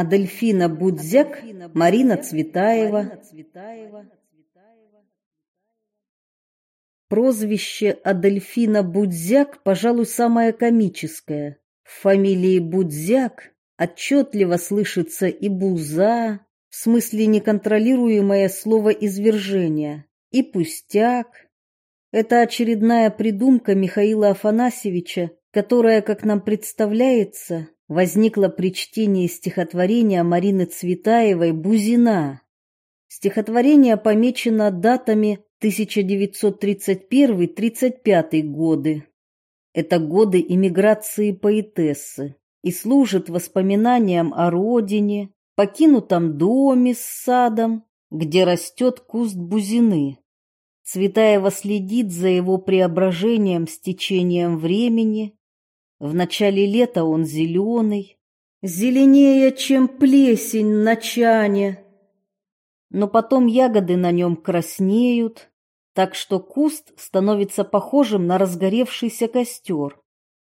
Адельфина Будзяк, Марина Цветаева. Прозвище Адельфина Будзяк, пожалуй, самое комическое. В фамилии Будзяк отчетливо слышится и буза, в смысле неконтролируемое слово извержения, и пустяк. Это очередная придумка Михаила Афанасьевича, которая, как нам представляется, возникла при чтении стихотворения Марины Цветаевой «Бузина». Стихотворение помечено датами 1931-35 годы. Это годы эмиграции поэтессы и служит воспоминанием о родине, покинутом доме с садом, где растет куст бузины. Цветаева следит за его преображением с течением времени в начале лета он зеленый, зеленее, чем плесень на чане. Но потом ягоды на нем краснеют, так что куст становится похожим на разгоревшийся костер.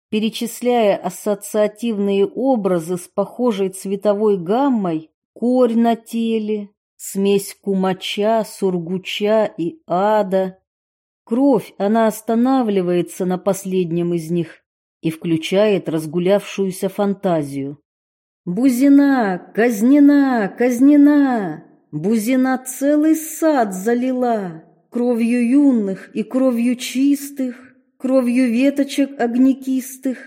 Перечисляя ассоциативные образы с похожей цветовой гаммой, корь на теле, смесь кумача, сургуча и ада, кровь, она останавливается на последнем из них и включает разгулявшуюся фантазию. Бузина, казнена, казнена, Бузина целый сад залила, кровью юных и кровью чистых, кровью веточек огнекистых,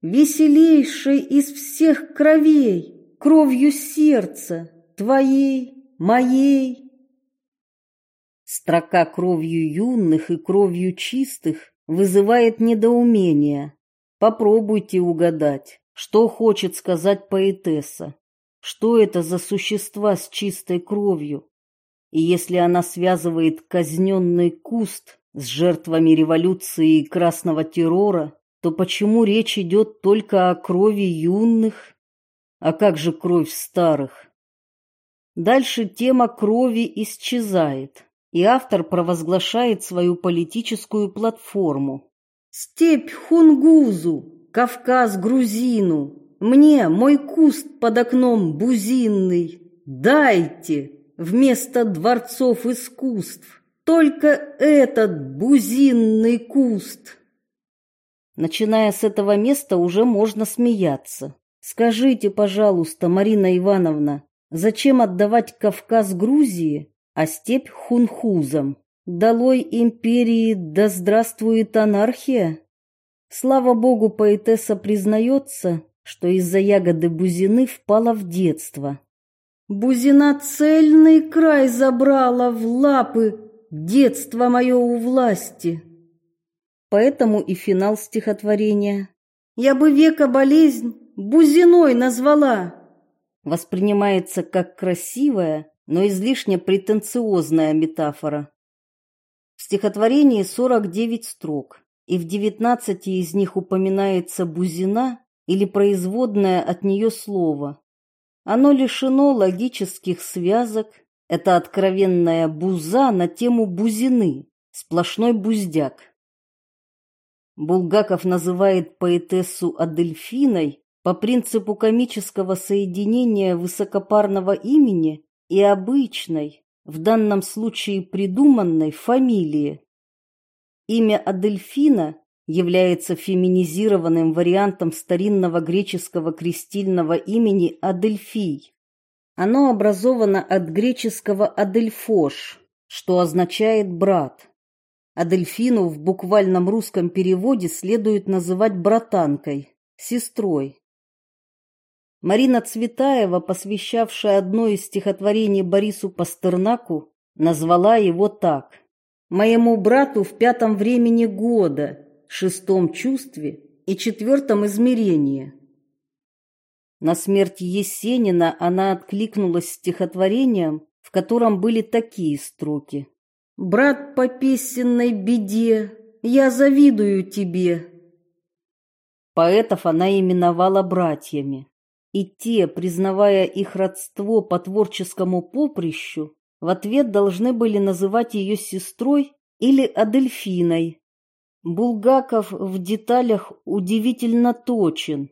веселейшей из всех кровей, кровью сердца, твоей, моей. Строка кровью юных и кровью чистых вызывает недоумение. Попробуйте угадать, что хочет сказать поэтесса. Что это за существа с чистой кровью? И если она связывает казненный куст с жертвами революции и красного террора, то почему речь идет только о крови юных? А как же кровь старых? Дальше тема крови исчезает, и автор провозглашает свою политическую платформу. Степь хунгузу, Кавказ грузину, Мне мой куст под окном бузинный, Дайте вместо дворцов искусств Только этот бузинный куст. Начиная с этого места уже можно смеяться. Скажите, пожалуйста, Марина Ивановна, зачем отдавать Кавказ Грузии, а степь хунхузам? Долой империи, да здравствует анархия! Слава богу, поэтесса признается, что из-за ягоды бузины впала в детство. Бузина цельный край забрала в лапы, детство мое у власти. Поэтому и финал стихотворения. Я бы века болезнь бузиной назвала. Воспринимается как красивая, но излишне претенциозная метафора. В стихотворении 49 строк, и в 19 из них упоминается бузина или производное от нее слово. Оно лишено логических связок, это откровенная буза на тему бузины, сплошной буздяк. Булгаков называет поэтессу Адельфиной по принципу комического соединения высокопарного имени и обычной, в данном случае придуманной фамилии. Имя Адельфина является феминизированным вариантом старинного греческого крестильного имени Адельфий. Оно образовано от греческого Адельфош, что означает брат. Адельфину в буквальном русском переводе следует называть братанкой, сестрой. Марина Цветаева, посвящавшая одно из стихотворений Борису Пастернаку, назвала его так: "Моему брату в пятом времени года, шестом чувстве и четвертом измерении". На смерть Есенина она откликнулась стихотворением, в котором были такие строки: "Брат по песенной беде, я завидую тебе". Поэтов она именовала братьями и те, признавая их родство по творческому поприщу, в ответ должны были называть ее сестрой или Адельфиной. Булгаков в деталях удивительно точен.